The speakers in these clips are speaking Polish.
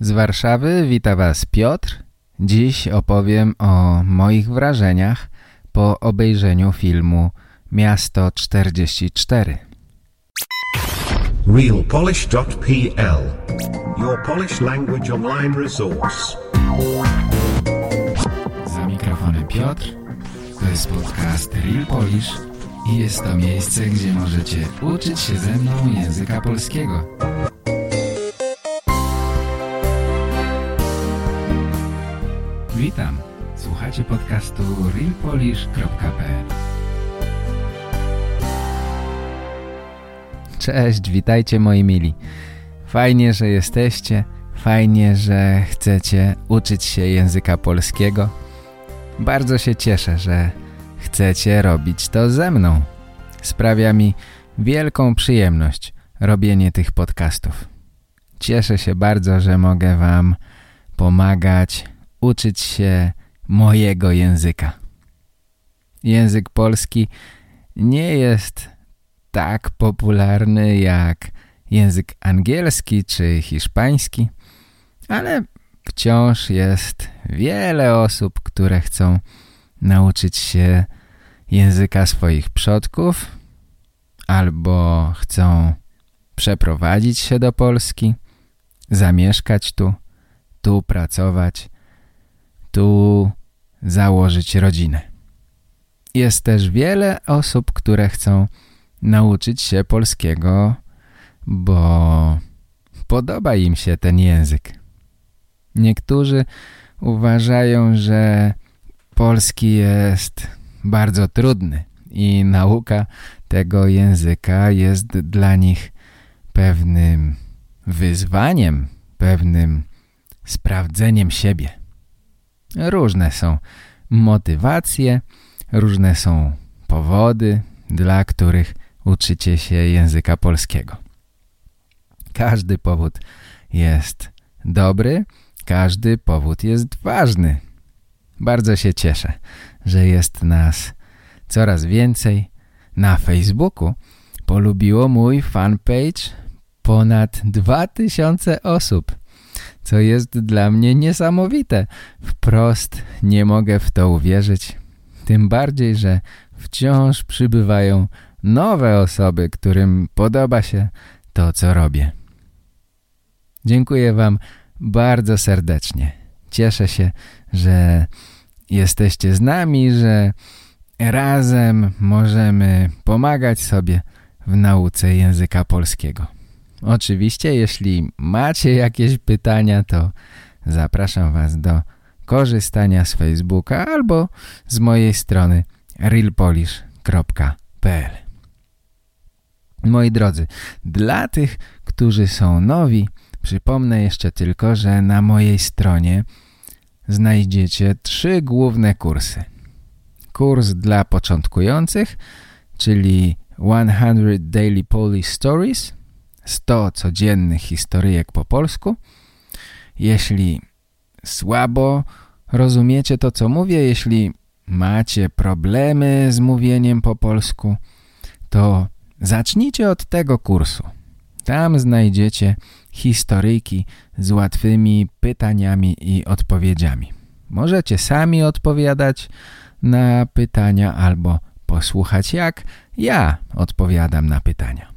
Z Warszawy wita Was Piotr. Dziś opowiem o moich wrażeniach po obejrzeniu filmu Miasto 44. realpolish.pl Your Polish language online resource. Za mikrofonem Piotr. To jest podcast Real Polish i jest to miejsce, gdzie możecie uczyć się ze mną języka polskiego. Witam. Słuchacie podcastu realpolish.pl Cześć, witajcie moi mili. Fajnie, że jesteście. Fajnie, że chcecie uczyć się języka polskiego. Bardzo się cieszę, że chcecie robić to ze mną. Sprawia mi wielką przyjemność robienie tych podcastów. Cieszę się bardzo, że mogę wam pomagać uczyć się mojego języka. Język polski nie jest tak popularny jak język angielski czy hiszpański, ale wciąż jest wiele osób, które chcą nauczyć się języka swoich przodków albo chcą przeprowadzić się do Polski, zamieszkać tu, tu pracować, tu założyć rodzinę. Jest też wiele osób, które chcą nauczyć się polskiego, bo podoba im się ten język. Niektórzy uważają, że polski jest bardzo trudny i nauka tego języka jest dla nich pewnym wyzwaniem, pewnym sprawdzeniem siebie. Różne są motywacje, różne są powody, dla których uczycie się języka polskiego. Każdy powód jest dobry, każdy powód jest ważny. Bardzo się cieszę, że jest nas coraz więcej. Na Facebooku polubiło mój fanpage ponad 2000 osób, co jest dla mnie niesamowite. Wprost nie mogę w to uwierzyć. Tym bardziej, że wciąż przybywają nowe osoby, którym podoba się to, co robię. Dziękuję Wam bardzo serdecznie. Cieszę się, że jesteście z nami, że razem możemy pomagać sobie w nauce języka polskiego. Oczywiście, jeśli macie jakieś pytania, to zapraszam Was do korzystania z Facebooka albo z mojej strony realpolish.pl Moi drodzy, dla tych, którzy są nowi, przypomnę jeszcze tylko, że na mojej stronie znajdziecie trzy główne kursy. Kurs dla początkujących, czyli 100 Daily Polish Stories, 100 codziennych historyjek po polsku. Jeśli słabo rozumiecie to, co mówię, jeśli macie problemy z mówieniem po polsku, to zacznijcie od tego kursu. Tam znajdziecie historyjki z łatwymi pytaniami i odpowiedziami. Możecie sami odpowiadać na pytania albo posłuchać jak ja odpowiadam na pytania.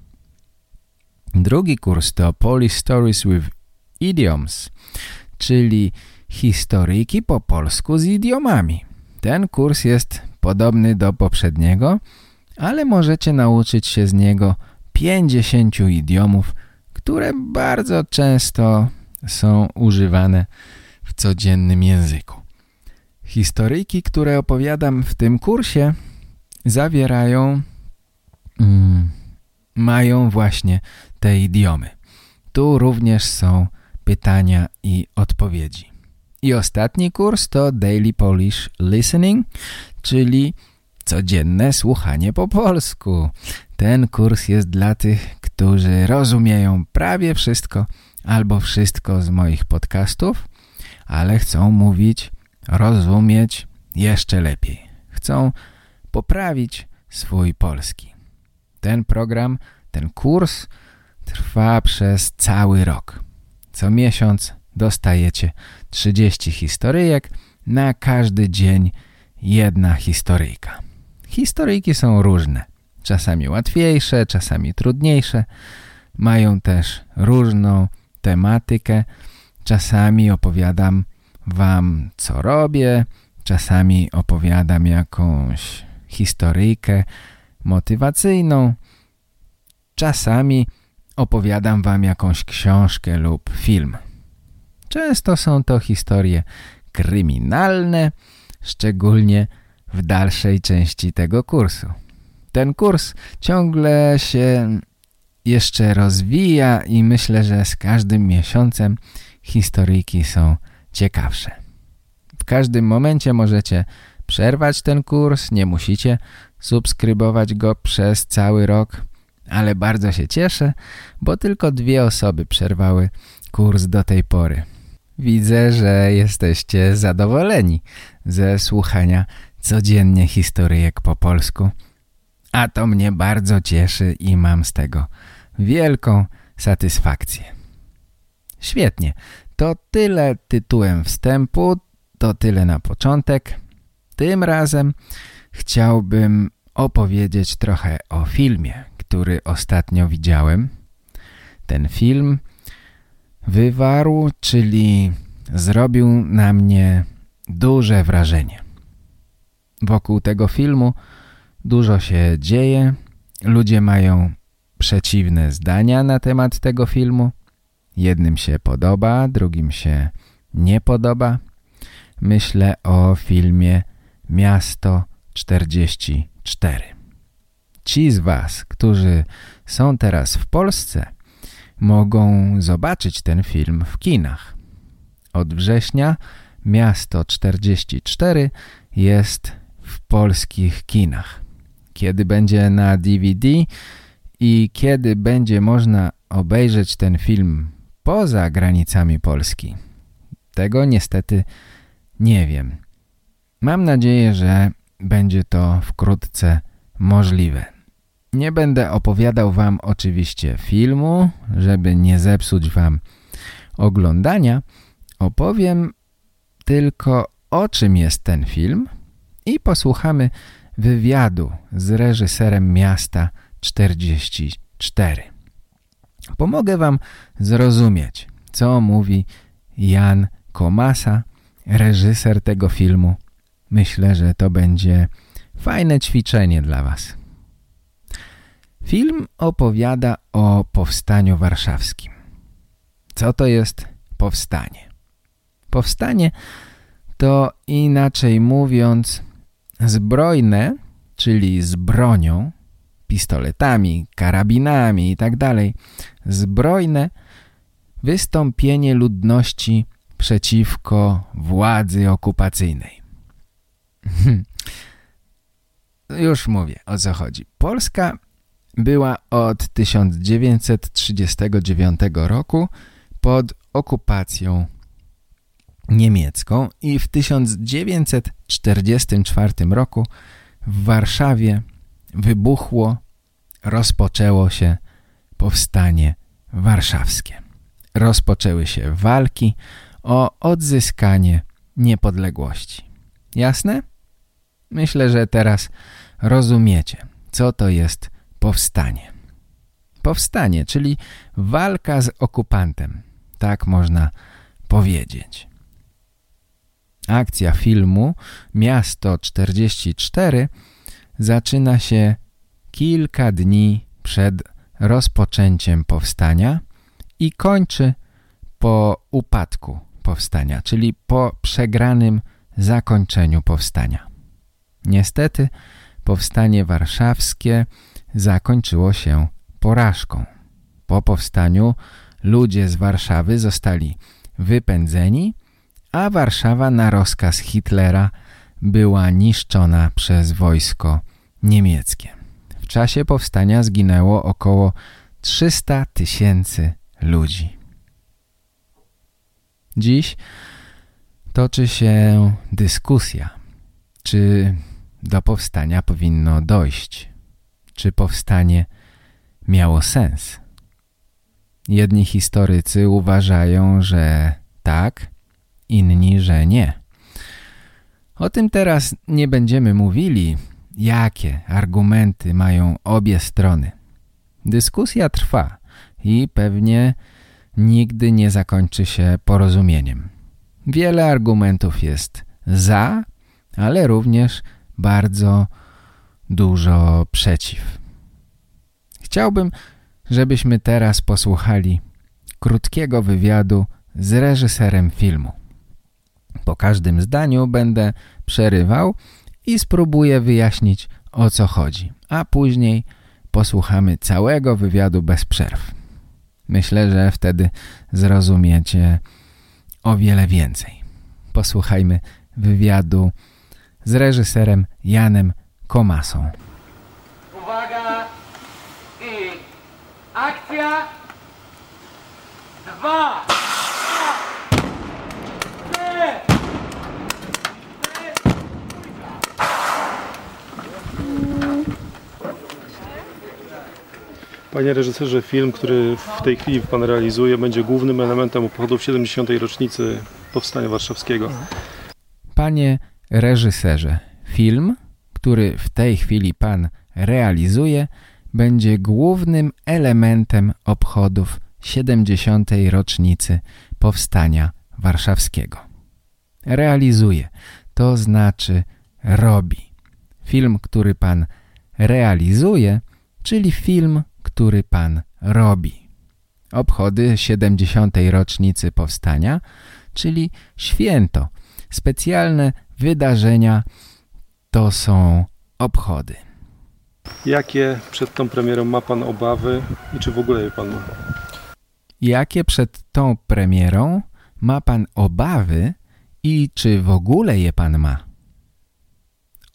Drugi kurs to Polish Stories with Idioms, czyli historyjki po polsku z idiomami. Ten kurs jest podobny do poprzedniego, ale możecie nauczyć się z niego 50 idiomów, które bardzo często są używane w codziennym języku. Historyjki, które opowiadam w tym kursie zawierają, mm, mają właśnie te idiomy. Tu również są pytania i odpowiedzi. I ostatni kurs to Daily Polish Listening, czyli codzienne słuchanie po polsku. Ten kurs jest dla tych, którzy rozumieją prawie wszystko albo wszystko z moich podcastów, ale chcą mówić, rozumieć jeszcze lepiej. Chcą poprawić swój polski. Ten program, ten kurs trwa przez cały rok. Co miesiąc dostajecie 30 historyjek, na każdy dzień jedna historyjka. Historyjki są różne, czasami łatwiejsze, czasami trudniejsze, mają też różną tematykę, czasami opowiadam wam co robię, czasami opowiadam jakąś historyjkę motywacyjną, czasami opowiadam wam jakąś książkę lub film. Często są to historie kryminalne, szczególnie w dalszej części tego kursu. Ten kurs ciągle się jeszcze rozwija i myślę, że z każdym miesiącem historyjki są ciekawsze. W każdym momencie możecie przerwać ten kurs, nie musicie subskrybować go przez cały rok, ale bardzo się cieszę, bo tylko dwie osoby przerwały kurs do tej pory. Widzę, że jesteście zadowoleni ze słuchania codziennie historyjek po polsku, a to mnie bardzo cieszy i mam z tego wielką satysfakcję. Świetnie, to tyle tytułem wstępu, to tyle na początek. Tym razem chciałbym opowiedzieć trochę o filmie, który ostatnio widziałem. Ten film wywarł, czyli zrobił na mnie duże wrażenie. Wokół tego filmu dużo się dzieje, ludzie mają przeciwne zdania na temat tego filmu. Jednym się podoba, drugim się nie podoba. Myślę o filmie Miasto 44. Ci z Was, którzy są teraz w Polsce, mogą zobaczyć ten film w kinach. Od września Miasto 44 jest w polskich kinach. Kiedy będzie na DVD i kiedy będzie można obejrzeć ten film poza granicami Polski, tego niestety nie wiem. Mam nadzieję, że będzie to wkrótce możliwe. Nie będę opowiadał wam oczywiście filmu, żeby nie zepsuć wam oglądania. Opowiem tylko o czym jest ten film i posłuchamy wywiadu z reżyserem Miasta 44. Pomogę wam zrozumieć, co mówi Jan Komasa, reżyser tego filmu. Myślę, że to będzie fajne ćwiczenie dla was. Film opowiada o powstaniu warszawskim. Co to jest powstanie? Powstanie to inaczej mówiąc zbrojne, czyli z bronią, pistoletami, karabinami itd. Tak zbrojne wystąpienie ludności przeciwko władzy okupacyjnej. Już mówię, o co chodzi. Polska była od 1939 roku pod okupacją niemiecką i w 1944 roku w Warszawie wybuchło, rozpoczęło się powstanie warszawskie. Rozpoczęły się walki o odzyskanie niepodległości. Jasne? Myślę, że teraz rozumiecie, co to jest powstanie. Powstanie, czyli walka z okupantem. Tak można powiedzieć. Akcja filmu Miasto 44 zaczyna się kilka dni przed rozpoczęciem powstania i kończy po upadku powstania, czyli po przegranym zakończeniu powstania. Niestety powstanie warszawskie zakończyło się porażką. Po powstaniu ludzie z Warszawy zostali wypędzeni, a Warszawa na rozkaz Hitlera była niszczona przez wojsko niemieckie. W czasie powstania zginęło około 300 tysięcy ludzi. Dziś toczy się dyskusja, czy do powstania powinno dojść, czy powstanie miało sens. Jedni historycy uważają, że tak, inni, że nie. O tym teraz nie będziemy mówili, jakie argumenty mają obie strony. Dyskusja trwa i pewnie nigdy nie zakończy się porozumieniem. Wiele argumentów jest za, ale również bardzo dużo przeciw. Chciałbym, żebyśmy teraz posłuchali krótkiego wywiadu z reżyserem filmu. Po każdym zdaniu będę przerywał i spróbuję wyjaśnić o co chodzi, a później posłuchamy całego wywiadu bez przerw. Myślę, że wtedy zrozumiecie o wiele więcej. Posłuchajmy wywiadu z reżyserem Janem Komasą. Uwaga i akcja dwa trzy Panie reżyserze, film, który w tej chwili Pan realizuje, będzie głównym elementem obchodów 70. rocznicy Powstania Warszawskiego. Panie reżyserze, film, który w tej chwili Pan realizuje, będzie głównym elementem obchodów 70. rocznicy Powstania Warszawskiego. Realizuje, to znaczy robi. Film, który Pan realizuje, czyli film, który Pan robi. Obchody 70. rocznicy powstania, czyli święto. Specjalne wydarzenia to są obchody. Jakie przed tą premierą ma Pan obawy i czy w ogóle je Pan ma? Jakie przed tą premierą ma Pan obawy i czy w ogóle je Pan ma?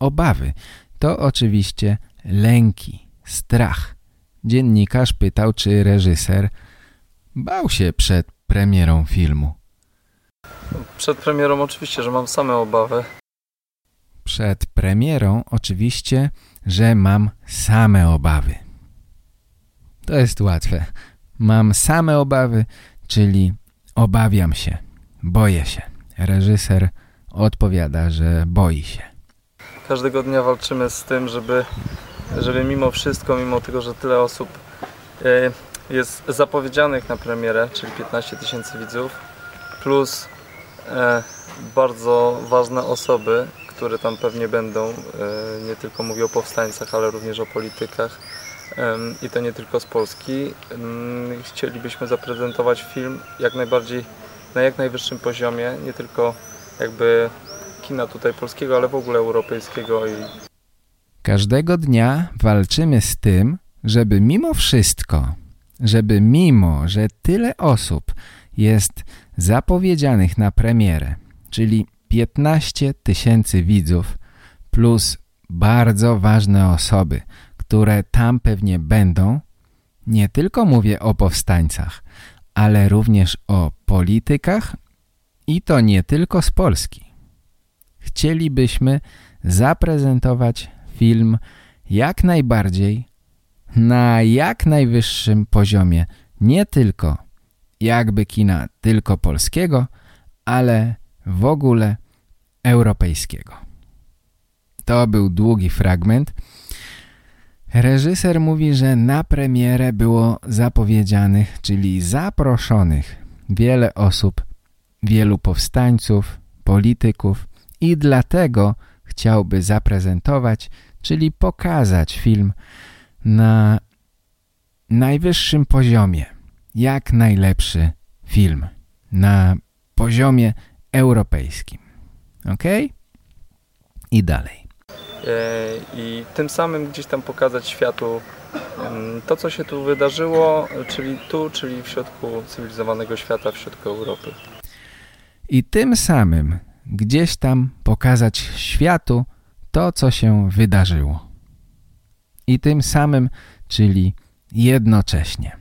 Obawy to oczywiście lęki, strach. Dziennikarz pytał, czy reżyser bał się przed premierą filmu. Przed premierą oczywiście, że mam same obawy. Przed premierą oczywiście, że mam same obawy. To jest łatwe. Mam same obawy, czyli obawiam się, boję się. Reżyser odpowiada, że boi się. Każdego dnia walczymy z tym, żeby, żeby mimo wszystko, mimo tego, że tyle osób e, jest zapowiedzianych na premierę, czyli 15 tysięcy widzów, plus e, bardzo ważne osoby, które tam pewnie będą, e, nie tylko mówię o powstańcach, ale również o politykach i to nie tylko z Polski. Chcielibyśmy zaprezentować film jak najbardziej na jak najwyższym poziomie, nie tylko jakby kina tutaj polskiego, ale w ogóle europejskiego Każdego dnia walczymy z tym, żeby mimo wszystko, żeby mimo, że tyle osób jest zapowiedzianych na premierę, czyli 15 tysięcy widzów plus bardzo ważne osoby, które tam pewnie będą, nie tylko mówię o powstańcach, ale również o politykach i to nie tylko z Polski. Chcielibyśmy zaprezentować film jak najbardziej na jak najwyższym poziomie, nie tylko jakby kina tylko polskiego, ale w ogóle europejskiego. To był długi fragment. Reżyser mówi, że na premierę było zapowiedzianych, czyli zaproszonych wiele osób, wielu powstańców, polityków i dlatego chciałby zaprezentować, czyli pokazać film na najwyższym poziomie, jak najlepszy film, na poziomie europejskim. Ok? I dalej. E, i tym samym gdzieś tam pokazać światu to, co się tu wydarzyło, czyli tu, czyli w środku cywilizowanego świata, w środku Europy. I tym samym gdzieś tam pokazać światu to, co się wydarzyło. I tym samym, czyli jednocześnie.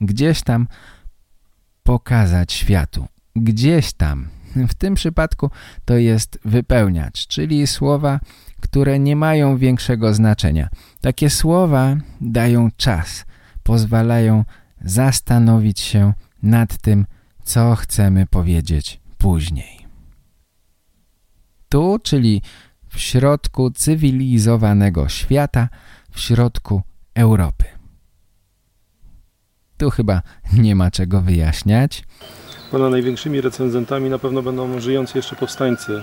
Gdzieś tam pokazać światu. Gdzieś tam. W tym przypadku to jest wypełniacz, czyli słowa, które nie mają większego znaczenia. Takie słowa dają czas, pozwalają zastanowić się nad tym, co chcemy powiedzieć później. Tu, czyli w środku cywilizowanego świata, w środku Europy. Tu chyba nie ma czego wyjaśniać. Pana największymi recenzentami na pewno będą żyjący jeszcze powstańcy.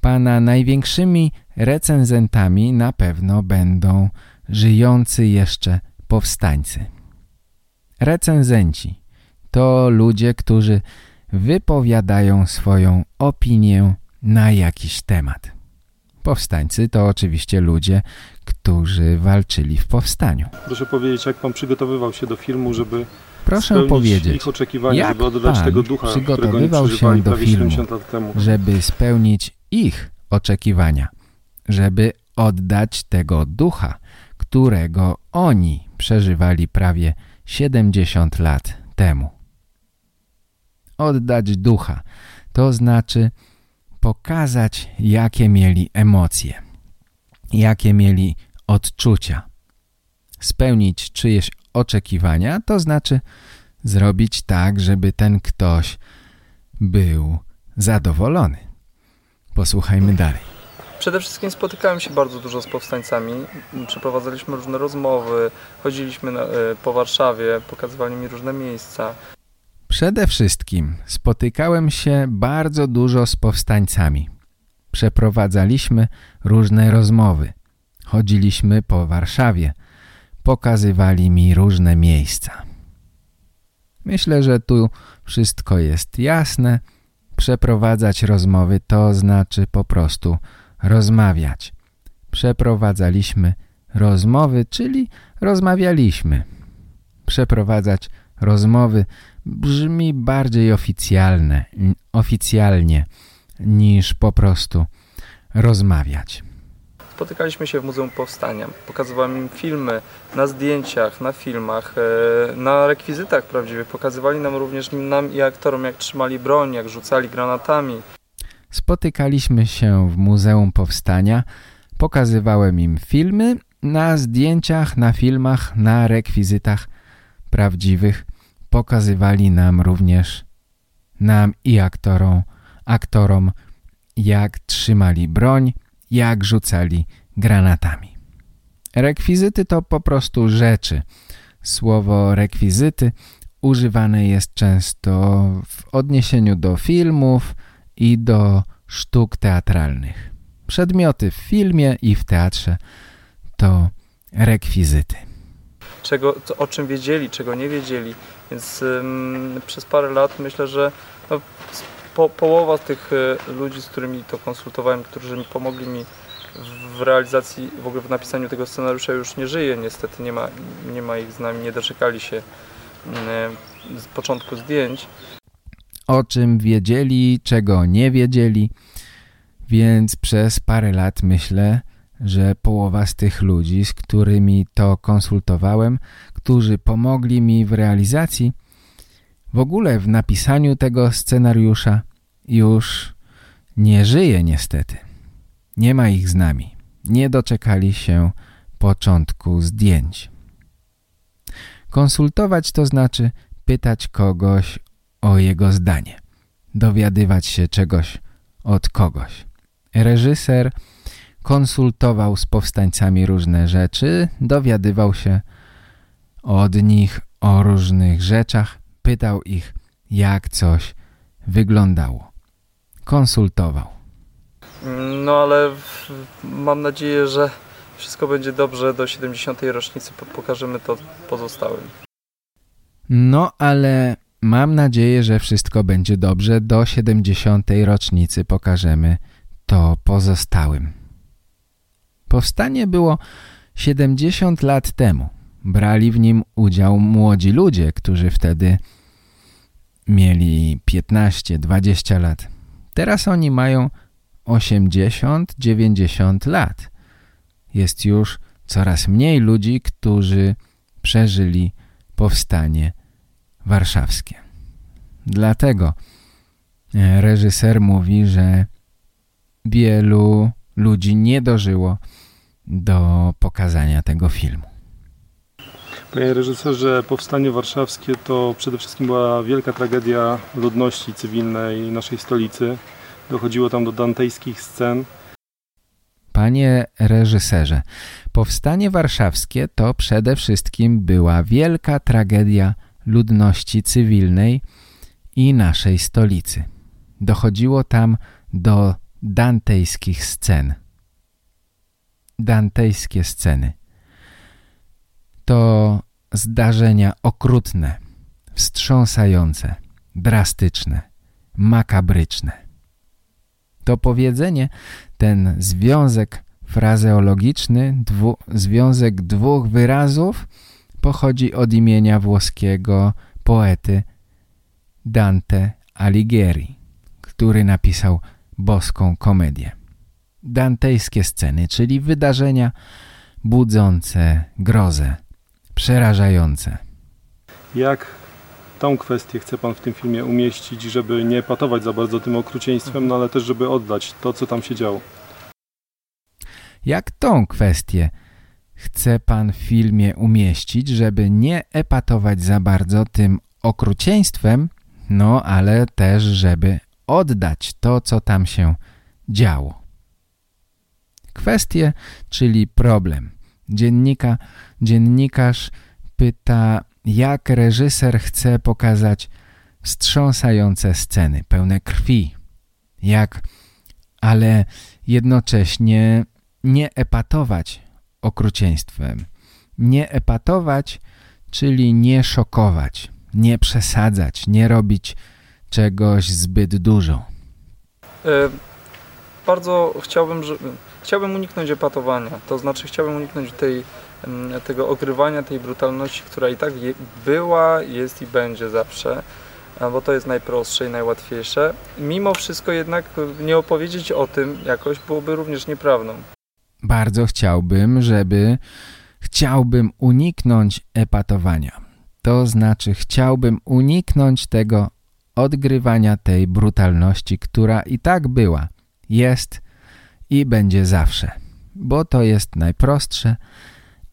Pana największymi recenzentami na pewno będą żyjący jeszcze powstańcy. Recenzenci to ludzie, którzy wypowiadają swoją opinię na jakiś temat. Powstańcy to oczywiście ludzie, którzy walczyli w powstaniu. Proszę powiedzieć, jak pan przygotowywał się do filmu, żeby Proszę powiedzieć, jak pan ducha, przygotowywał się do filmu? 70 lat temu. żeby spełnić ich oczekiwania, żeby oddać tego ducha, którego oni przeżywali prawie 70 lat temu. Oddać ducha to znaczy pokazać, jakie mieli emocje, jakie mieli odczucia. Spełnić czyjeś oczekiwania to znaczy zrobić tak, żeby ten ktoś był zadowolony. Posłuchajmy dalej. Przede wszystkim spotykałem się bardzo dużo z powstańcami, przeprowadzaliśmy różne rozmowy, chodziliśmy na, e, po Warszawie, pokazywali mi różne miejsca. Przede wszystkim spotykałem się bardzo dużo z powstańcami. Przeprowadzaliśmy różne rozmowy. Chodziliśmy po Warszawie. Pokazywali mi różne miejsca. Myślę, że tu wszystko jest jasne. Przeprowadzać rozmowy to znaczy po prostu rozmawiać. Przeprowadzaliśmy rozmowy, czyli rozmawialiśmy. Przeprowadzać rozmowy brzmi bardziej oficjalne, oficjalnie niż po prostu rozmawiać. Spotykaliśmy się w Muzeum Powstania, pokazywałem im filmy na zdjęciach, na filmach, e, na rekwizytach prawdziwych. Pokazywali nam również nam i aktorom, jak trzymali broń, jak rzucali granatami. Spotykaliśmy się w Muzeum Powstania, pokazywałem im filmy na zdjęciach, na filmach, na rekwizytach prawdziwych. Pokazywali nam również, nam i aktorom, aktorom jak trzymali broń, jak rzucali granatami. Rekwizyty to po prostu rzeczy. Słowo rekwizyty używane jest często w odniesieniu do filmów i do sztuk teatralnych. Przedmioty w filmie i w teatrze to rekwizyty. Czego, o czym wiedzieli, czego nie wiedzieli. Więc ym, przez parę lat myślę, że no, po, połowa tych y, ludzi, z którymi to konsultowałem, którzy mi pomogli mi w realizacji, w ogóle w napisaniu tego scenariusza już nie żyje. Niestety nie ma, nie ma ich z nami, nie doczekali się y, z początku zdjęć. O czym wiedzieli, czego nie wiedzieli, więc przez parę lat myślę, że połowa z tych ludzi, z którymi to konsultowałem, którzy pomogli mi w realizacji, w ogóle w napisaniu tego scenariusza już nie żyje niestety. Nie ma ich z nami. Nie doczekali się początku zdjęć. Konsultować to znaczy pytać kogoś o jego zdanie. Dowiadywać się czegoś od kogoś. Reżyser konsultował z powstańcami różne rzeczy, dowiadywał się od nich o różnych rzeczach, pytał ich, jak coś wyglądało. Konsultował. No ale mam nadzieję, że wszystko będzie dobrze. Do 70. rocznicy po- pokażemy to pozostałym. No, ale mam nadzieję, że wszystko będzie dobrze. Do 70. rocznicy pokażemy to pozostałym. Powstanie było 70 lat temu. Brali w nim udział młodzi ludzie, którzy wtedy mieli 15-20 lat. Teraz oni mają 80-90 lat. Jest już coraz mniej ludzi, którzy przeżyli powstanie warszawskie. Dlatego e, reżyser mówi, że wielu ludzi nie dożyło do pokazania tego filmu. Panie reżyserze, powstanie warszawskie to przede wszystkim była wielka tragedia ludności cywilnej naszej stolicy. Dochodziło tam do dantejskich scen. Panie reżyserze, powstanie warszawskie to przede wszystkim była wielka tragedia ludności cywilnej i naszej stolicy. Dochodziło tam do dantejskich scen. Dantejskie sceny. To zdarzenia okrutne, wstrząsające, drastyczne, makabryczne. To powiedzenie, ten związek frazeologiczny, dwu, związek dwóch wyrazów pochodzi od imienia włoskiego poety Dante Alighieri, który napisał boską komedię. Dantejskie sceny, czyli wydarzenia budzące grozę, przerażające. Jak tą kwestię chce Pan w tym filmie umieścić, żeby nie patować za bardzo tym okrucieństwem, no ale też żeby oddać to, co tam się działo? Jak tą kwestię chce Pan w filmie umieścić, żeby nie epatować za bardzo tym okrucieństwem, no ale też, żeby oddać to, co tam się działo. Kwestie, czyli problem. Dziennika, dziennikarz pyta, jak reżyser chce pokazać wstrząsające sceny, pełne krwi. Jak, ale jednocześnie nie epatować okrucieństwem. Nie epatować, czyli nie szokować, nie przesadzać, nie robić czegoś zbyt dużo. E, bardzo chciałbym, że, chciałbym uniknąć epatowania, to znaczy chciałbym uniknąć tej, mm, tego ogrywania, tej brutalności, która i tak je, była, jest i będzie zawsze, bo to jest najprostsze i najłatwiejsze. Mimo wszystko jednak nie opowiedzieć o tym jakoś byłoby również nieprawdą. Bardzo chciałbym, żeby chciałbym uniknąć epatowania. To znaczy chciałbym uniknąć tego odgrywania tej brutalności, która i tak była, jest i będzie zawsze, bo to jest najprostsze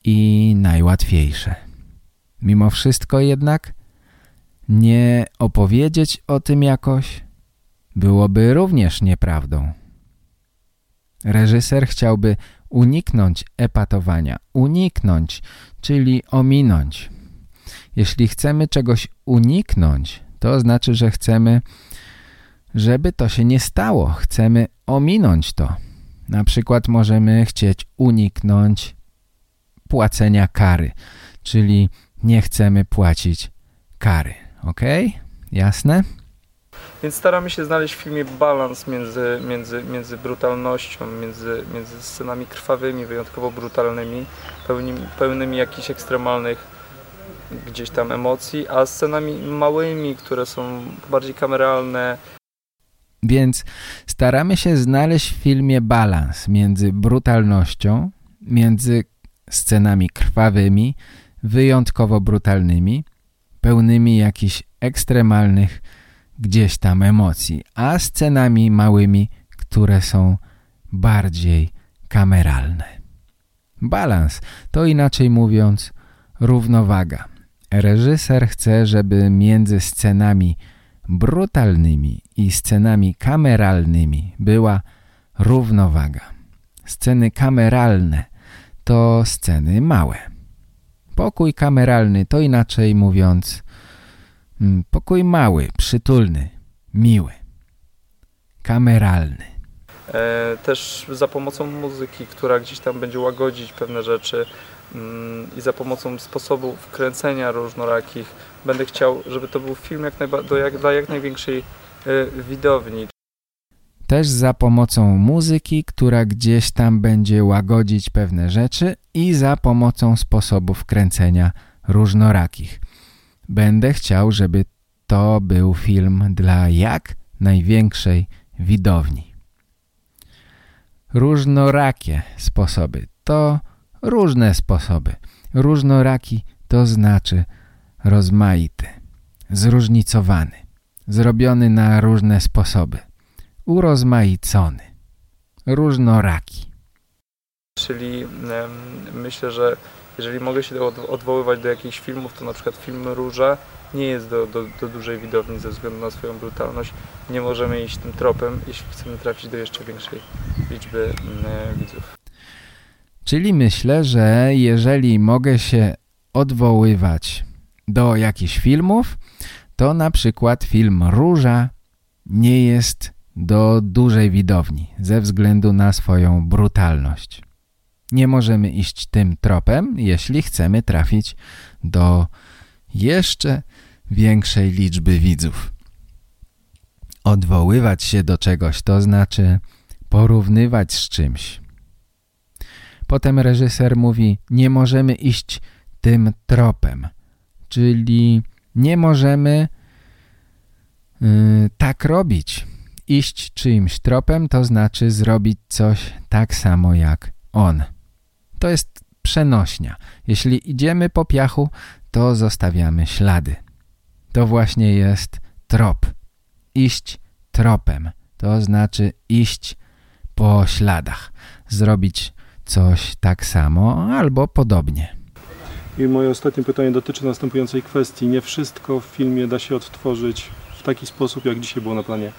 i najłatwiejsze. Mimo wszystko jednak nie opowiedzieć o tym jakoś byłoby również nieprawdą. Reżyser chciałby uniknąć epatowania, uniknąć, czyli ominąć. Jeśli chcemy czegoś uniknąć, to znaczy, że chcemy, żeby to się nie stało. Chcemy ominąć to. Na przykład możemy chcieć uniknąć płacenia kary, czyli nie chcemy płacić kary. Ok? Jasne? Więc staramy się znaleźć w filmie balans między, między, między brutalnością, między, między scenami krwawymi, wyjątkowo brutalnymi, pełnymi, pełnymi jakichś ekstremalnych gdzieś tam emocji, a scenami małymi, które są bardziej kameralne. Więc staramy się znaleźć w filmie balans między brutalnością, między scenami krwawymi, wyjątkowo brutalnymi, pełnymi jakichś ekstremalnych gdzieś tam emocji, a scenami małymi, które są bardziej kameralne. Balans to inaczej mówiąc równowaga. Reżyser chce, żeby między scenami brutalnymi i scenami kameralnymi była równowaga. Sceny kameralne to sceny małe. Pokój kameralny to inaczej mówiąc mm, pokój mały, przytulny, miły, kameralny. E, też za pomocą muzyki, która gdzieś tam będzie łagodzić pewne rzeczy, i za pomocą sposobów kręcenia różnorakich będę chciał, żeby to był film jak do jak, dla jak największej y, widowni. Też za pomocą muzyki, która gdzieś tam będzie łagodzić pewne rzeczy i za pomocą sposobów kręcenia różnorakich. Będę chciał, żeby to był film dla jak największej widowni. Różnorakie sposoby to różne sposoby. Różnoraki to znaczy rozmaity, zróżnicowany, zrobiony na różne sposoby, urozmaicony, różnoraki. Czyli myślę, że Jeżeli mogę się od, odwoływać do jakichś filmów, to na przykład film Róża nie jest do, do, do dużej widowni ze względu na swoją brutalność. Nie możemy iść tym tropem, jeśli chcemy trafić do jeszcze większej liczby widzów. Czyli myślę, że jeżeli mogę się odwoływać do jakichś filmów, to na przykład film Róża nie jest do dużej widowni ze względu na swoją brutalność. Nie możemy iść tym tropem, jeśli chcemy trafić do jeszcze większej liczby widzów. Odwoływać się do czegoś to znaczy porównywać z czymś. Potem reżyser mówi, nie możemy iść tym tropem, czyli nie możemy yy, tak robić. Iść czyimś tropem to znaczy zrobić coś tak samo jak on. To jest przenośnia. Jeśli idziemy po piachu, to zostawiamy ślady. To właśnie jest trop. Iść tropem. To znaczy iść po śladach. Zrobić coś tak samo albo podobnie. I moje ostatnie pytanie dotyczy następującej kwestii. Nie wszystko w filmie da się odtworzyć w taki sposób, jak dzisiaj było na planie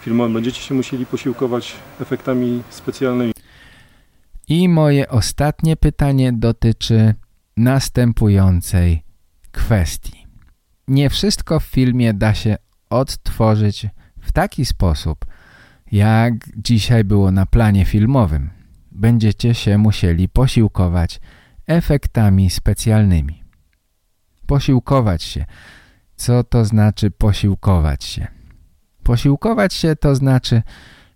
filmowym. Będziecie się musieli posiłkować efektami specjalnymi. I moje ostatnie pytanie dotyczy następującej kwestii. Nie wszystko w filmie da się odtworzyć w taki sposób, jak dzisiaj było na planie filmowym. Będziecie się musieli posiłkować efektami specjalnymi. Posiłkować się. Co to znaczy posiłkować się? Posiłkować się to znaczy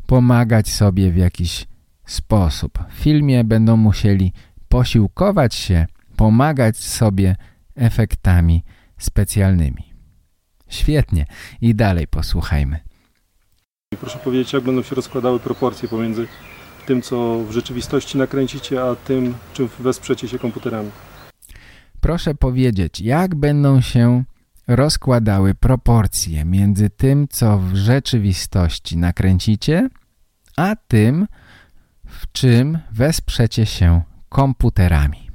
pomagać sobie w jakiś sposób. W filmie będą musieli posiłkować się, pomagać sobie efektami specjalnymi. Świetnie. I dalej posłuchajmy. Proszę powiedzieć, jak będą się rozkładały proporcje pomiędzy tym, co w rzeczywistości nakręcicie, a tym, czym wesprzecie się komputerami. Proszę powiedzieć, jak będą się rozkładały proporcje między tym, co w rzeczywistości nakręcicie, a tym, w czym wesprzecie się komputerami.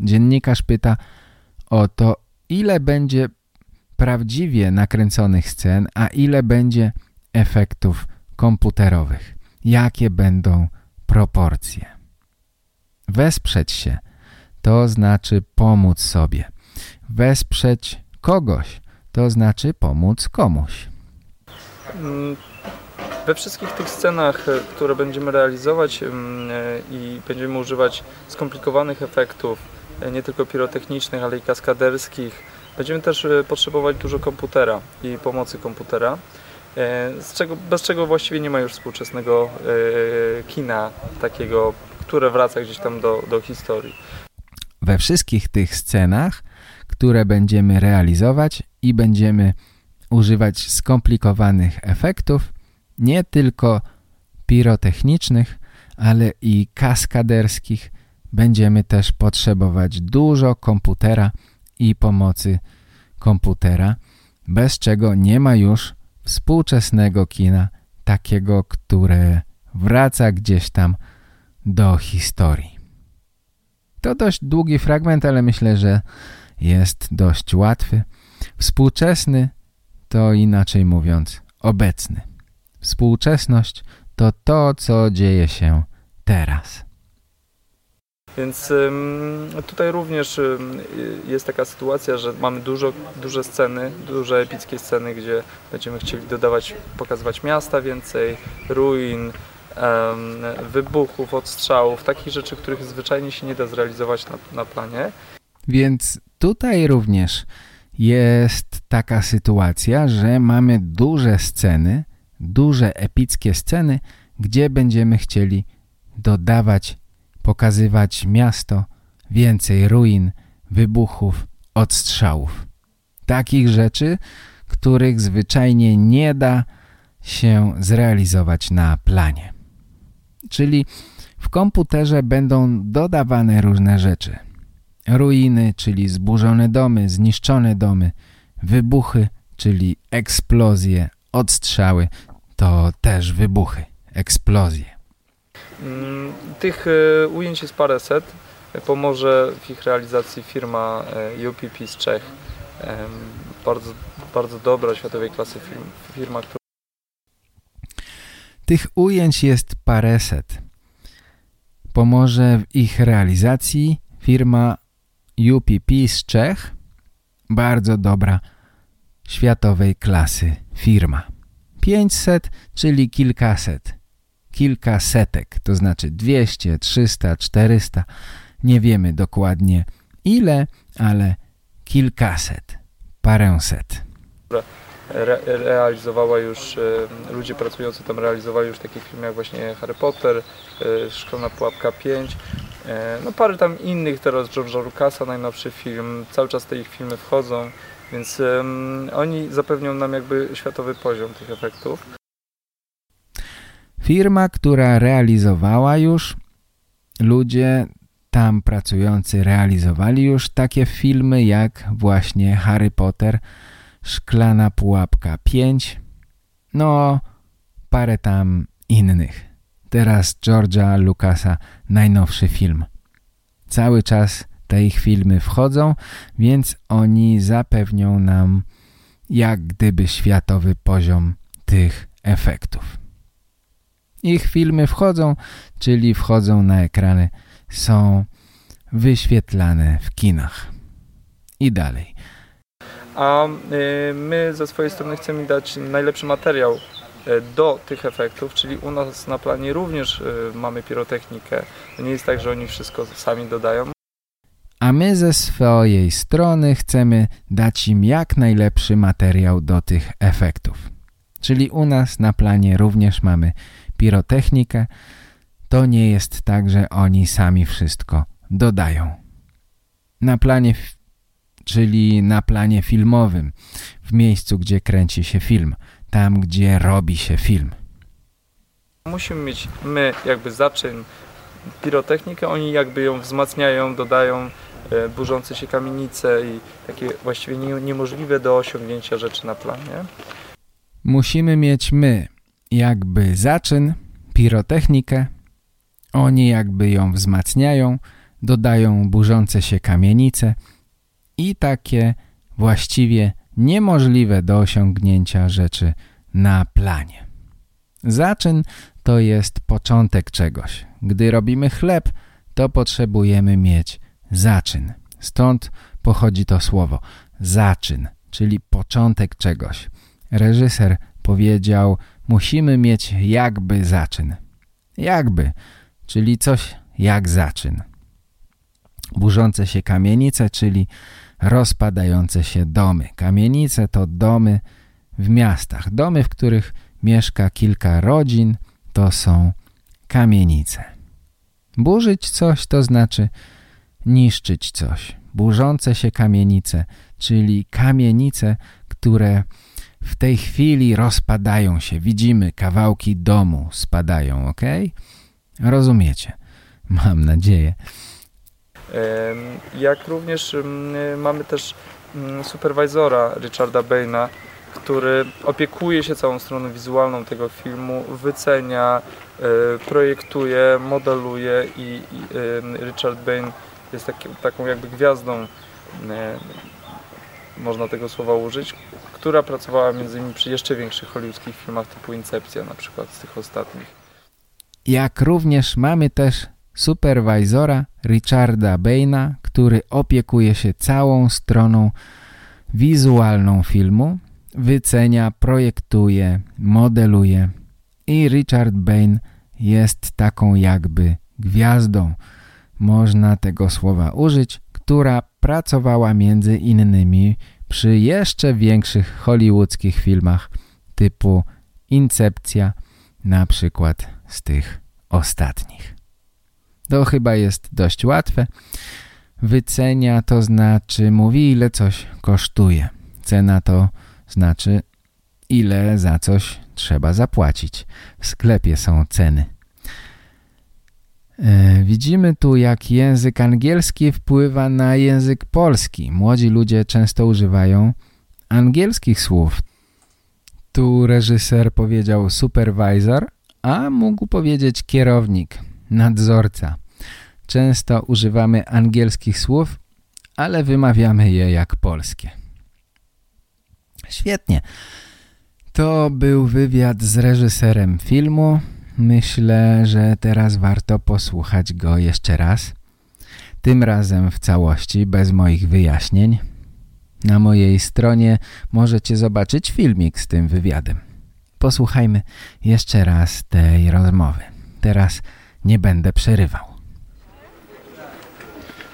Dziennikarz pyta o to, ile będzie prawdziwie nakręconych scen, a ile będzie efektów komputerowych. Jakie będą proporcje. Wesprzeć się to znaczy pomóc sobie. Wesprzeć kogoś to znaczy pomóc komuś. Mm, we wszystkich tych scenach, e, które będziemy realizować mm, e, i będziemy używać skomplikowanych efektów, e, nie tylko pirotechnicznych, ale i kaskaderskich, będziemy też potrzebować dużo komputera i pomocy komputera, czego, bez czego właściwie nie ma już współczesnego kina takiego, które wraca gdzieś tam do, do historii. We wszystkich tych scenach, które będziemy realizować i będziemy używać skomplikowanych efektów, nie tylko pirotechnicznych, ale i kaskaderskich. Będziemy też potrzebować dużo komputera i pomocy komputera, bez czego nie ma już współczesnego kina, takiego, które wraca gdzieś tam do historii. To dość długi fragment, ale myślę, że jest dość łatwy. Współczesny to inaczej mówiąc obecny. Współczesność to to, co dzieje się teraz. Więc tutaj również jest taka sytuacja, że mamy dużo, duże sceny, duże epickie sceny, gdzie będziemy chcieli dodawać, pokazywać miasta więcej, ruin, wybuchów, odstrzałów, takich rzeczy, których zwyczajnie się nie da zrealizować na, na planie. Więc tutaj również jest taka sytuacja, że mamy duże sceny, duże epickie sceny, gdzie będziemy chcieli dodawać, pokazywać miasto, więcej ruin, wybuchów, odstrzałów. Takich rzeczy, których zwyczajnie nie da się zrealizować na planie. Czyli w komputerze będą dodawane różne rzeczy. Ruiny, czyli zburzone domy, zniszczone domy, wybuchy, czyli eksplozje, odstrzały, to też wybuchy, eksplozje. Mm, tych e, ujęć jest paręset. Pomoże w ich realizacji firma UPP z Czech. Bardzo, bardzo dobra, światowej klasy firma która tych ujęć jest paręset. Pomoże w ich realizacji firma UPP z Czech, bardzo dobra światowej klasy firma. 500, czyli kilkaset. Kilka setek, to znaczy 200, 300, 400. Nie wiemy dokładnie ile, ale kilkaset, paręset re, realizowała już, e, ludzie pracujący tam realizowali już takie filmy jak właśnie Harry Potter, e, Szklana Pułapka 5, e, no parę tam innych teraz, George'a Lucasa, najnowszy film, cały czas te ich filmy wchodzą, więc um, oni zapewnią nam jakby światowy poziom tych efektów. Firma, która realizowała już, ludzie tam pracujący realizowali już takie filmy jak właśnie Harry Potter, Szklana Pułapka 5, no parę tam innych. Teraz George'a Lucasa najnowszy film. Cały czas te ich filmy wchodzą, więc oni zapewnią nam jak gdyby światowy poziom tych efektów. Ich filmy wchodzą, czyli wchodzą na ekrany, są wyświetlane w kinach. I dalej a y, my ze swojej strony chcemy dać najlepszy materiał y, do tych efektów, czyli u nas na planie również y, mamy pirotechnikę. To nie jest tak, że oni wszystko sami dodają. A my ze swojej strony chcemy dać im jak najlepszy materiał do tych efektów. Czyli u nas na planie również mamy pirotechnikę. To nie jest tak, że oni sami wszystko dodają. Na planie czyli na planie filmowym, w miejscu, gdzie kręci się film, tam, gdzie robi się film. Musimy mieć my jakby zaczyn pirotechnikę, oni jakby ją wzmacniają, dodają e, burzące się kamienice i takie właściwie nie, niemożliwe do osiągnięcia rzeczy na planie. Musimy mieć my jakby zaczyn, pirotechnikę, oni jakby ją wzmacniają, dodają burzące się kamienice, i takie właściwie niemożliwe do osiągnięcia rzeczy na planie. Zaczyn to jest początek czegoś. Gdy robimy chleb, to potrzebujemy mieć zaczyn. Stąd pochodzi to słowo zaczyn, czyli początek czegoś. Reżyser powiedział, musimy mieć jakby zaczyn. Jakby, czyli coś jak zaczyn. Burzące się kamienice, czyli rozpadające się domy. Kamienice to domy w miastach. Domy, w których mieszka kilka rodzin, to są kamienice. Burzyć coś to znaczy niszczyć coś. Burzące się kamienice, czyli kamienice, które w tej chwili rozpadają się. Widzimy kawałki domu spadają, ok? Rozumiecie? Mam nadzieję. Jak również mamy też superwizora Richarda Baina, który opiekuje się całą stroną wizualną tego filmu, wycenia, e, projektuje, modeluje i, Richard Bain jest taki, taką jakby gwiazdą, można tego słowa użyć, która pracowała między innymi przy jeszcze większych hollywoodzkich filmach typu Incepcja na przykład z tych ostatnich. Jak również mamy też superwajzora Richarda Baina, który opiekuje się całą stroną wizualną filmu, wycenia, projektuje, modeluje i Richard Bain jest taką jakby gwiazdą, można tego słowa użyć, która pracowała między innymi przy jeszcze większych hollywoodzkich filmach typu Incepcja, na przykład z tych ostatnich. To chyba jest dość łatwe. Wycenia to znaczy mówi ile coś kosztuje. Cena to znaczy ile za coś trzeba zapłacić. W sklepie są ceny. E, widzimy tu jak język angielski wpływa na język polski. Młodzi ludzie często używają angielskich słów. Tu reżyser powiedział supervisor, a mógł powiedzieć kierownik nadzorca. Często używamy angielskich słów, ale wymawiamy je jak polskie. Świetnie. To był wywiad z reżyserem filmu. Myślę, że teraz warto posłuchać go jeszcze raz. Tym razem w całości, bez moich wyjaśnień. Na mojej stronie możecie zobaczyć filmik z tym wywiadem. Posłuchajmy jeszcze raz tej rozmowy. Teraz nie będę przerywał.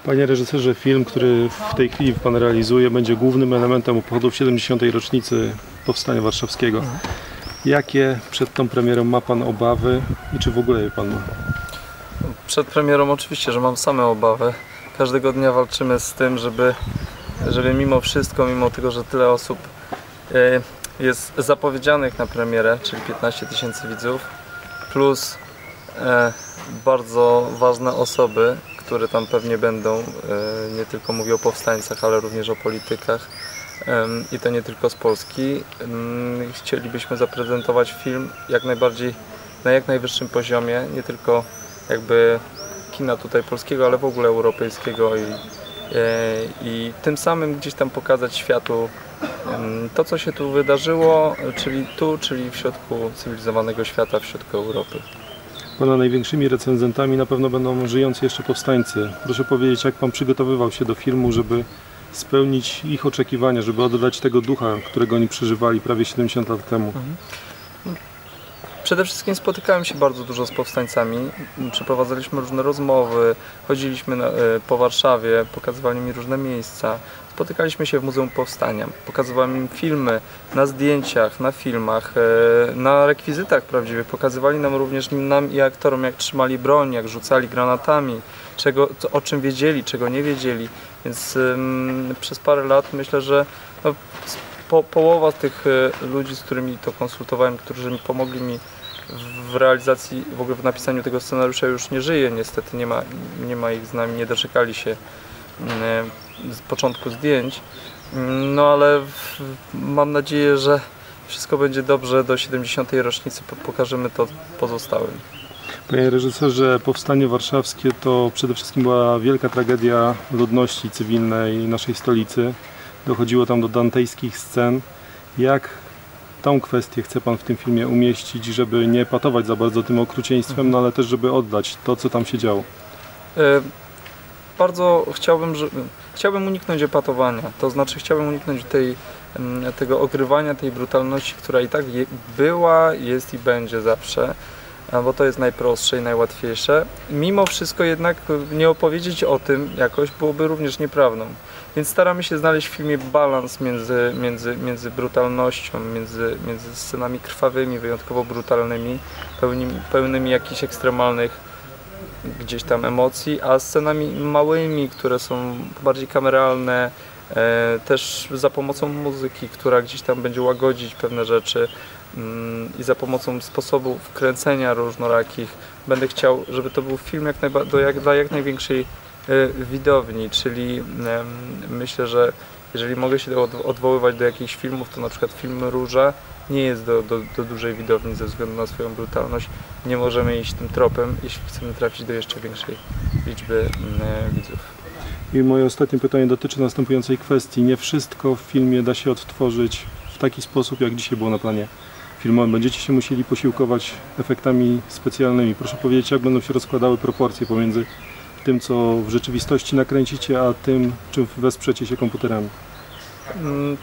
Panie reżyserze, film, który w tej chwili Pan realizuje, będzie głównym elementem obchodów 70. rocznicy Powstania Warszawskiego. Jakie przed tą premierą ma Pan obawy i czy w ogóle je Pan ma? Przed premierą oczywiście, że mam same obawy. Każdego dnia walczymy z tym, żeby, żeby mimo wszystko, mimo tego, że tyle osób e, jest zapowiedzianych na premierę, czyli 15 tysięcy widzów, plus e, bardzo ważne osoby, które tam pewnie będą, e, nie tylko mówię o powstańcach, ale również o politykach i to nie tylko z Polski. Chcielibyśmy zaprezentować film jak najbardziej na jak najwyższym poziomie, nie tylko jakby kina tutaj polskiego, ale w ogóle europejskiego i, e, i tym samym gdzieś tam pokazać światu to, co się tu wydarzyło, czyli tu, czyli w środku cywilizowanego świata, w środku Europy. Pana największymi recenzentami na pewno będą żyjący jeszcze powstańcy. Proszę powiedzieć, jak Pan przygotowywał się do filmu, żeby spełnić ich oczekiwania, żeby oddać tego ducha, którego oni przeżywali prawie 70 lat temu. Przede wszystkim spotykałem się bardzo dużo z powstańcami, przeprowadzaliśmy różne rozmowy, chodziliśmy na, e, po Warszawie, pokazywali mi różne miejsca. Spotykaliśmy się w Muzeum Powstania, pokazywałem im filmy na zdjęciach, na filmach, e, na rekwizytach prawdziwych. Pokazywali nam również nam i aktorom, jak trzymali broń, jak rzucali granatami, czego, o czym wiedzieli, czego nie wiedzieli. Więc przez parę lat myślę, że no, po, połowa tych e, ludzi, z którymi to konsultowałem, którzy mi pomogli mi w- realizacji, w ogóle w napisaniu tego scenariusza już nie żyje. Niestety nie ma, nie ma ich z nami, nie doczekali się mm, z początku zdjęć. No ale w, mam nadzieję, że wszystko będzie dobrze. Do 70. rocznicy po- pokażemy to pozostałym. Panie reżyserze, Powstanie Warszawskie to przede wszystkim była wielka tragedia ludności cywilnej naszej stolicy. Dochodziło tam do dantejskich scen. Jak tą kwestię chce Pan w tym filmie umieścić, żeby nie patować za bardzo tym okrucieństwem, no ale też żeby oddać to, co tam się działo? E, Bardzo chciałbym, że, chciałbym uniknąć epatowania, to znaczy chciałbym uniknąć tej, mm, tego ogrywania, tej brutalności, która i tak je, była, jest i będzie zawsze, bo to jest najprostsze i najłatwiejsze. Mimo wszystko jednak e, nie opowiedzieć o tym jakoś byłoby również nieprawdą. Więc staramy się znaleźć w filmie balans między, między, między brutalnością, między, między scenami krwawymi, wyjątkowo brutalnymi, pełnymi, pełnymi jakichś ekstremalnych gdzieś tam emocji, a scenami małymi, które są bardziej kameralne, e, też za pomocą muzyki, która gdzieś tam będzie łagodzić pewne rzeczy i za pomocą sposobów kręcenia różnorakich będę chciał, żeby to był film jak do jak, dla jak największej e, widowni, czyli myślę, że jeżeli mogę się od, odwoływać do jakichś filmów, to na przykład film Róża nie jest do, do, do dużej widowni ze względu na swoją brutalność. Nie możemy iść tym tropem, jeśli chcemy trafić do jeszcze większej liczby mm, widzów. I moje ostatnie pytanie dotyczy następującej kwestii. Nie wszystko w filmie da się odtworzyć w taki sposób, jak dzisiaj było na planie filmowym. Będziecie się musieli posiłkować efektami specjalnymi. Proszę powiedzieć, jak będą się rozkładały proporcje pomiędzy tym, co w rzeczywistości nakręcicie, a tym, czym wesprzecie się komputerami. Mm,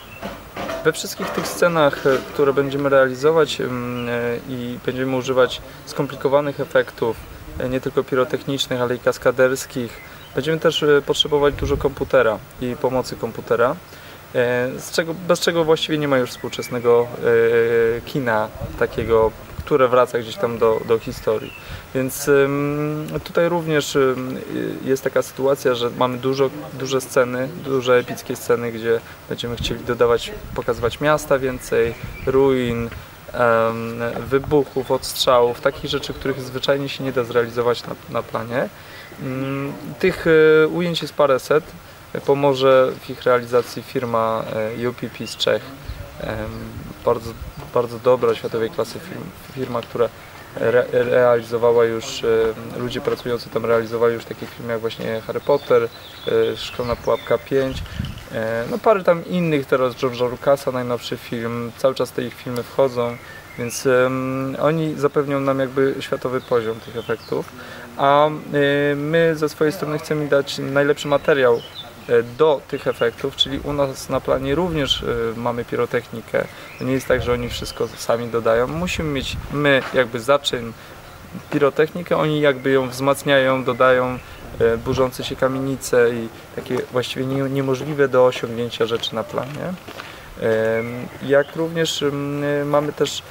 We wszystkich tych scenach, e, które będziemy realizować mm, e, i będziemy używać skomplikowanych efektów, e, nie tylko pirotechnicznych, ale i kaskaderskich, będziemy też potrzebować dużo komputera i pomocy komputera. E, Z czego, bez czego właściwie nie ma już współczesnego e, kina takiego, które wraca gdzieś tam do, do historii. Więc tutaj również jest taka sytuacja, że mamy dużo, duże sceny, duże epickie sceny, gdzie będziemy chcieli dodawać, pokazywać miasta więcej, ruin, wybuchów, odstrzałów, takich rzeczy, których zwyczajnie się nie da zrealizować na, na planie. Ym, Tych y, ujęć jest paręset. Pomoże w ich realizacji firma e, UPP z Czech. Bardzo, bardzo dobra, światowej klasy firm, firma, która re, realizowała już, e, ludzie pracujący tam realizowali już takie filmy jak właśnie Harry Potter, e, Szklana Pułapka 5, e, no parę tam innych teraz, George'a Lucasa, najnowszy film, cały czas te ich filmy wchodzą, więc um, oni zapewnią nam jakby światowy poziom tych efektów, a y, my ze swojej strony chcemy dać najlepszy materiał do tych efektów, czyli u nas na planie również e, mamy pirotechnikę. Nie jest tak, że oni wszystko sami dodają. Musimy mieć my jakby zaczyn pirotechnikę, oni jakby ją wzmacniają, dodają e, burzące się kamienice i takie właściwie niemożliwe do osiągnięcia rzeczy na planie. Jak również mamy też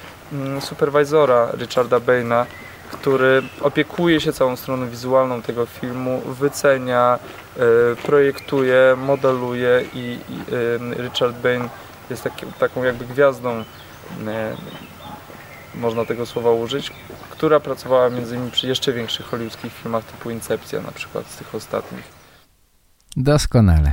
superwizora Richarda Baina, który opiekuje się całą stroną wizualną tego filmu, wycenia, e, projektuje, modeluje i, e, Richard Bain jest taki, taką jakby gwiazdą, e, można tego słowa użyć, która pracowała między innymi przy jeszcze większych hollywoodzkich filmach typu Incepcja na przykład z tych ostatnich. Doskonale.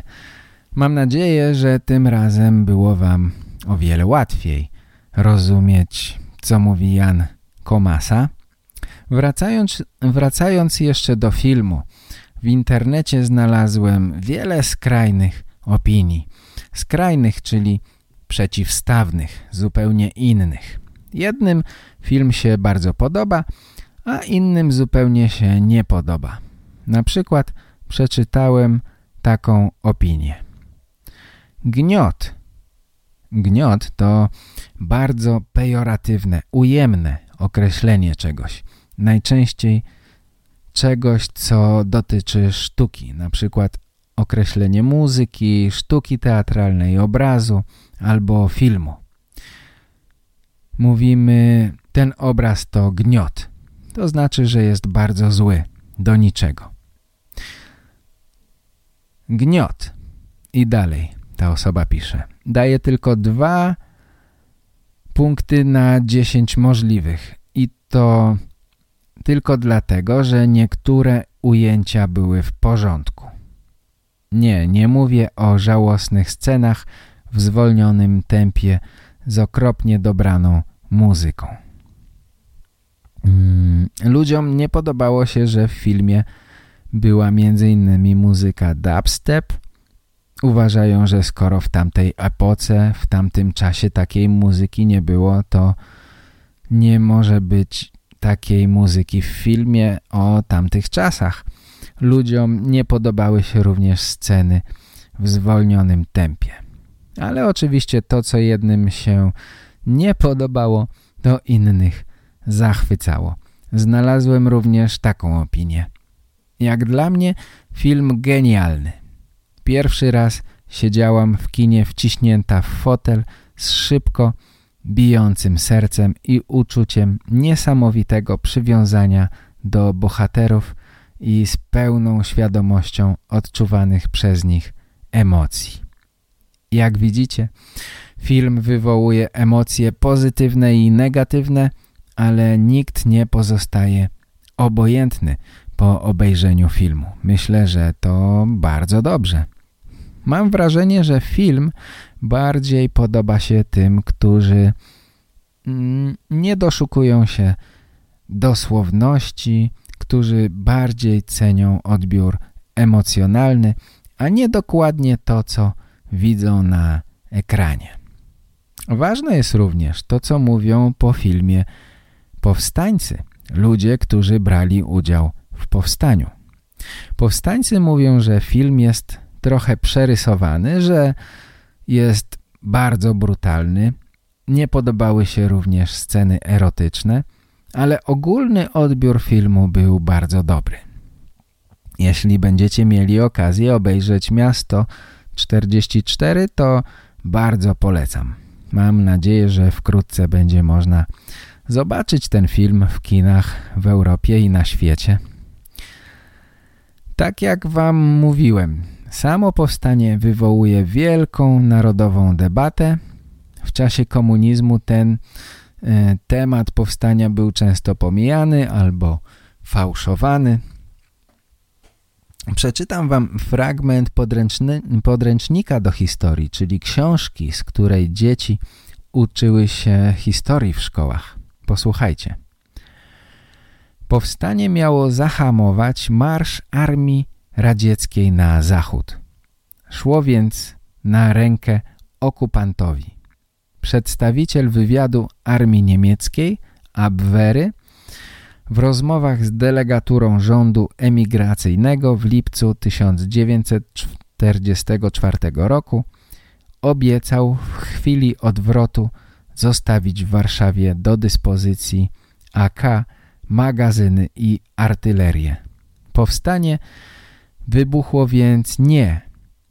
Mam nadzieję, że tym razem było Wam o wiele łatwiej rozumieć, co mówi Jan Komasa, Wracając, wracając jeszcze do filmu, w internecie znalazłem wiele skrajnych opinii. Skrajnych, czyli przeciwstawnych, zupełnie innych. Jednym film się bardzo podoba, a innym zupełnie się nie podoba. Na przykład przeczytałem taką opinię. Gniot. Gniot to bardzo pejoratywne, ujemne określenie czegoś najczęściej czegoś, co dotyczy sztuki, na przykład określenie muzyki, sztuki teatralnej, obrazu albo filmu. Mówimy, ten obraz to gniot. To znaczy, że jest bardzo zły, do niczego. Gniot. I dalej ta osoba pisze. Daje tylko dwa punkty na dziesięć możliwych. I to tylko dlatego, że niektóre ujęcia były w porządku. Nie, nie mówię o żałosnych scenach w zwolnionym tempie z okropnie dobraną muzyką. Mm, ludziom nie podobało się, że w filmie była m.in. muzyka dubstep. Uważają, że skoro w tamtej epoce, w tamtym czasie takiej muzyki nie było, to nie może być takiej muzyki w filmie o tamtych czasach. Ludziom nie podobały się również sceny w zwolnionym tempie. Ale oczywiście to, co jednym się nie podobało, to innych zachwycało. Znalazłem również taką opinię. Jak dla mnie film genialny. Pierwszy raz siedziałam w kinie wciśnięta w fotel z szybko bijącym sercem i uczuciem niesamowitego przywiązania do bohaterów i z pełną świadomością odczuwanych przez nich emocji. Jak widzicie, film wywołuje emocje pozytywne i negatywne, ale nikt nie pozostaje obojętny po obejrzeniu filmu. Myślę, że to bardzo dobrze. Mam wrażenie, że film bardziej podoba się tym, którzy mm, nie doszukują się dosłowności, którzy bardziej cenią odbiór emocjonalny, a nie dokładnie to, co widzą na ekranie. Ważne jest również to, co mówią po filmie powstańcy, ludzie, którzy brali udział w powstaniu. Powstańcy mówią, że film jest trochę przerysowany, że jest bardzo brutalny. Nie podobały się również sceny erotyczne, ale ogólny odbiór filmu był bardzo dobry. Jeśli będziecie mieli okazję obejrzeć Miasto 44, to bardzo polecam. Mam nadzieję, że wkrótce będzie można zobaczyć ten film w kinach w Europie i na świecie. Tak jak wam mówiłem, Samo powstanie wywołuje wielką narodową debatę. W czasie komunizmu ten e, temat powstania był często pomijany albo fałszowany. Przeczytam wam fragment podręcznika do historii, czyli książki, z której dzieci uczyły się historii w szkołach. Posłuchajcie. Powstanie miało zahamować marsz armii radzieckiej na zachód. Szło więc na rękę okupantowi. Przedstawiciel wywiadu armii niemieckiej, Abwehry, w rozmowach z delegaturą rządu emigracyjnego w lipcu 1944 roku obiecał w chwili odwrotu zostawić w Warszawie do dyspozycji AK magazyny i artylerię. Powstanie wybuchło więc nie,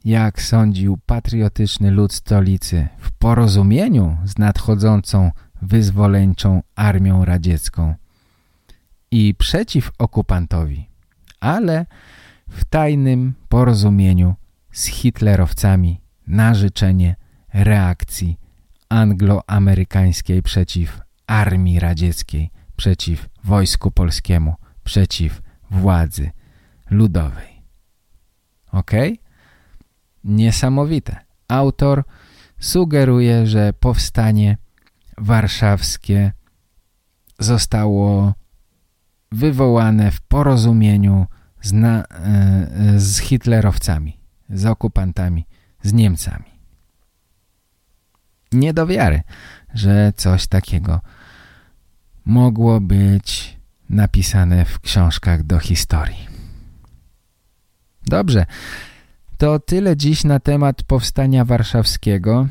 jak sądził patriotyczny lud stolicy, w porozumieniu z nadchodzącą wyzwoleńczą armią radziecką i przeciw okupantowi, ale w tajnym porozumieniu z hitlerowcami na życzenie reakcji angloamerykańskiej przeciw armii radzieckiej, przeciw wojsku polskiemu, przeciw władzy ludowej. Ok? Niesamowite. Autor sugeruje, że powstanie warszawskie zostało wywołane w porozumieniu z, na, e, z hitlerowcami, z okupantami, z Niemcami. Nie do wiary, że coś takiego mogło być napisane w książkach do historii. Dobrze, to tyle dziś na temat Powstania Warszawskiego.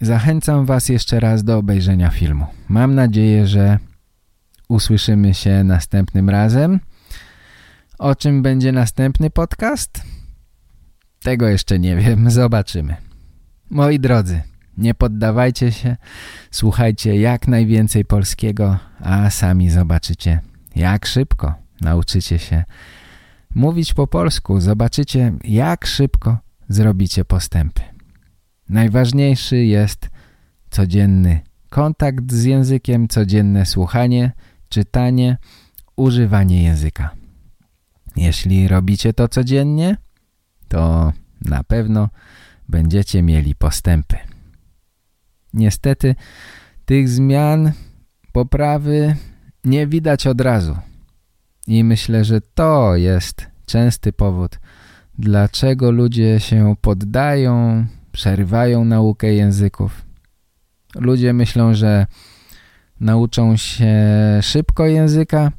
Zachęcam Was jeszcze raz do obejrzenia filmu. Mam nadzieję, że usłyszymy się następnym razem. O czym będzie następny podcast? Tego jeszcze nie wiem, zobaczymy. Moi drodzy, nie poddawajcie się, słuchajcie jak najwięcej polskiego, a sami zobaczycie, jak szybko nauczycie się mówić po polsku. Zobaczycie, jak szybko zrobicie postępy. Najważniejszy jest codzienny kontakt z językiem, codzienne słuchanie, czytanie, używanie języka. Jeśli robicie to codziennie, to na pewno będziecie mieli postępy. Niestety tych zmian, poprawy nie widać od razu. I myślę, że to jest częsty powód, dlaczego ludzie się poddają, przerywają naukę języków. Ludzie myślą, że nauczą się szybko języka.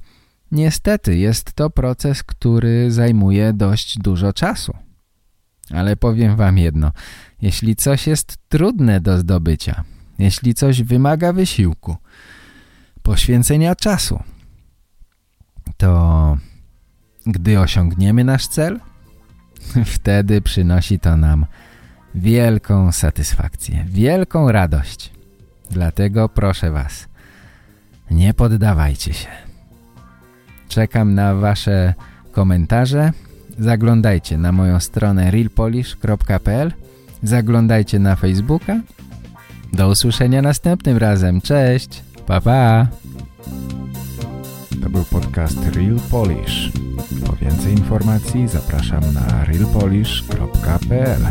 Niestety jest to proces, który zajmuje dość dużo czasu. Ale powiem wam jedno, jeśli coś jest trudne do zdobycia, jeśli coś wymaga wysiłku, poświęcenia czasu, to gdy osiągniemy nasz cel, wtedy przynosi to nam wielką satysfakcję, wielką radość. Dlatego proszę Was, nie poddawajcie się. Czekam na Wasze komentarze. Zaglądajcie na moją stronę realpolish.pl Zaglądajcie na Facebooka. Do usłyszenia następnym razem. Cześć! Pa, pa! To był podcast Real Polish. Po więcej informacji zapraszam na realpolish.pl